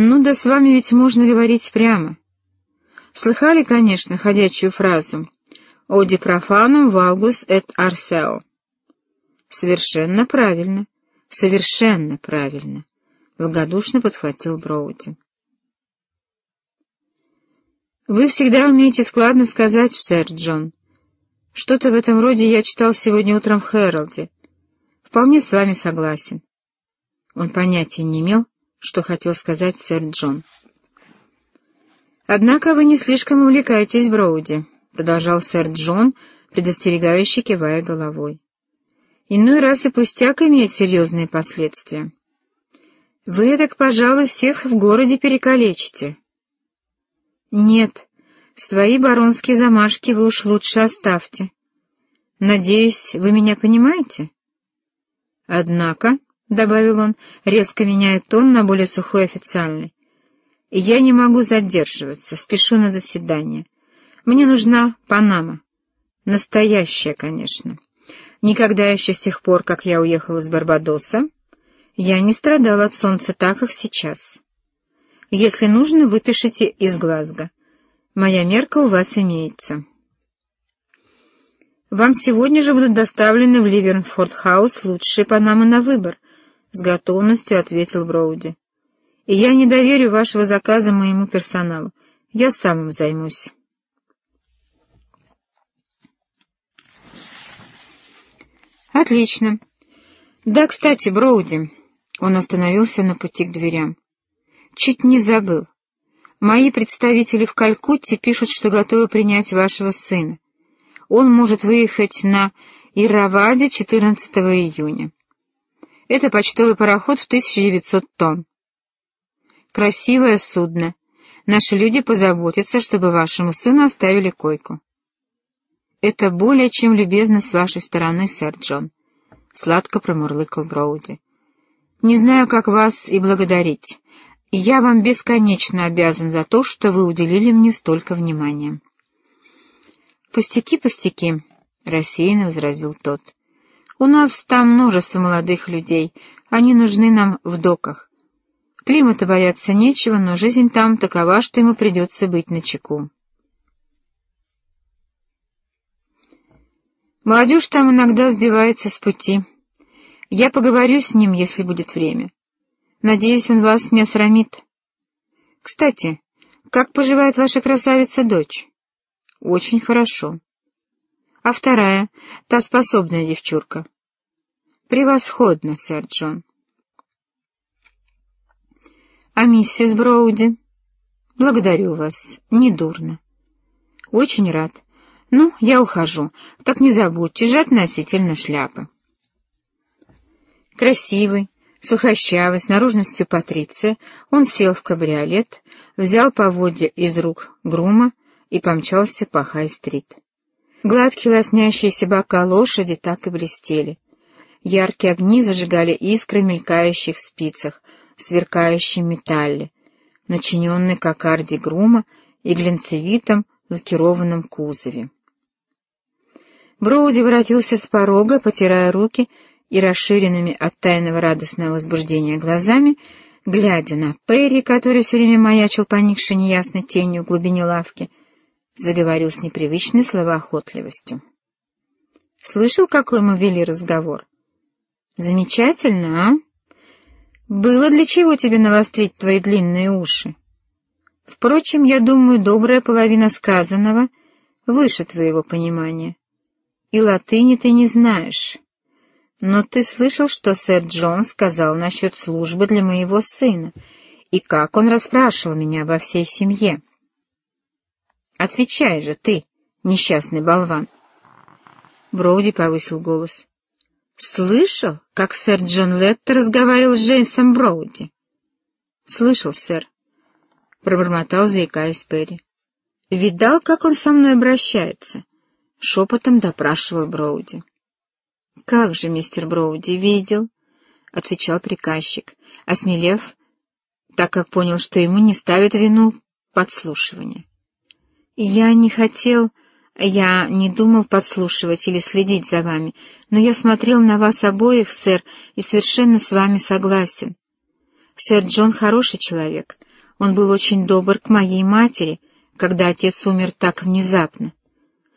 Ну да с вами ведь можно говорить прямо. Слыхали, конечно, ходячую фразу «Оди профанум валгус эт арсео». Совершенно правильно, совершенно правильно, благодушно подхватил Броуди. Вы всегда умеете складно сказать, сэр Джон. Что-то в этом роде я читал сегодня утром в Хэролде. Вполне с вами согласен. Он понятия не имел, что хотел сказать сэр Джон. «Однако вы не слишком увлекаетесь Броуди», — продолжал сэр Джон, предостерегающе кивая головой. «Иной раз и пустяк имеет серьезные последствия. Вы так, пожалуй, всех в городе перекалечите». «Нет, свои баронские замашки вы уж лучше оставьте. Надеюсь, вы меня понимаете?» «Однако», — добавил он, резко меняя тон на более сухой официальный. «Я не могу задерживаться, спешу на заседание. Мне нужна Панама. Настоящая, конечно. Никогда еще с тех пор, как я уехал из Барбадоса, я не страдал от солнца так, как сейчас. Если нужно, выпишите из Глазго. Моя мерка у вас имеется». «Вам сегодня же будут доставлены в Ливернфорд-хаус лучшие Панамы на выбор», — с готовностью ответил Броуди. «И я не доверю вашего заказа моему персоналу. Я сам им займусь». «Отлично. Да, кстати, Броуди...» Он остановился на пути к дверям. «Чуть не забыл. Мои представители в Калькутте пишут, что готовы принять вашего сына. Он может выехать на Ираваде 14 июня. Это почтовый пароход в 1900 тонн. Красивое судно. Наши люди позаботятся, чтобы вашему сыну оставили койку. Это более чем любезно с вашей стороны, сэр Джон. Сладко промурлыкал Броуди. Не знаю, как вас и благодарить. Я вам бесконечно обязан за то, что вы уделили мне столько внимания. Пустяки, пустяки, — рассеянно возразил тот. У нас там множество молодых людей, они нужны нам в доках. Климата бояться нечего, но жизнь там такова, что ему придется быть начеку. Молодежь там иногда сбивается с пути. Я поговорю с ним, если будет время. Надеюсь, он вас не осрамит. Кстати, как поживает ваша красавица-дочь? Очень хорошо. А вторая, та способная девчурка. Превосходно, сэр Джон. А миссис Броуди? Благодарю вас. Недурно. Очень рад. Ну, я ухожу. Так не забудьте же относительно шляпы. Красивый, сухощавый, с наружностью Патриция, он сел в кабриолет, взял поводья из рук грума и помчался по Хай-стрит. Гладкие лоснящиеся бока лошади так и блестели. Яркие огни зажигали искры мелькающих спицах, в сверкающем металле, начиненной кокарди грума и глинцевитом лакированном кузове. Броуди воротился с порога, потирая руки и расширенными от тайного радостного возбуждения глазами, глядя на Перри, который все время маячил поникшей неясной тенью в глубине лавки, заговорил с непривычной словоохотливостью. «Слышал, какой мы вели разговор?» «Замечательно, а? Было для чего тебе навострить твои длинные уши? Впрочем, я думаю, добрая половина сказанного выше твоего понимания. И латыни ты не знаешь. Но ты слышал, что сэр Джон сказал насчет службы для моего сына, и как он расспрашивал меня обо всей семье?» Отвечай же ты, несчастный болван. Броуди повысил голос. Слышал, как сэр Джон Леттер разговаривал с Джеймсом Броуди? Слышал, сэр. Пробормотал, заикаясь Перри. Видал, как он со мной обращается? Шепотом допрашивал Броуди. Как же, мистер Броуди, видел? Отвечал приказчик, осмелев, так как понял, что ему не ставят вину подслушивания. «Я не хотел, я не думал подслушивать или следить за вами, но я смотрел на вас обоих, сэр, и совершенно с вами согласен. Сэр Джон хороший человек, Он был очень добр к моей матери, когда отец умер так внезапно.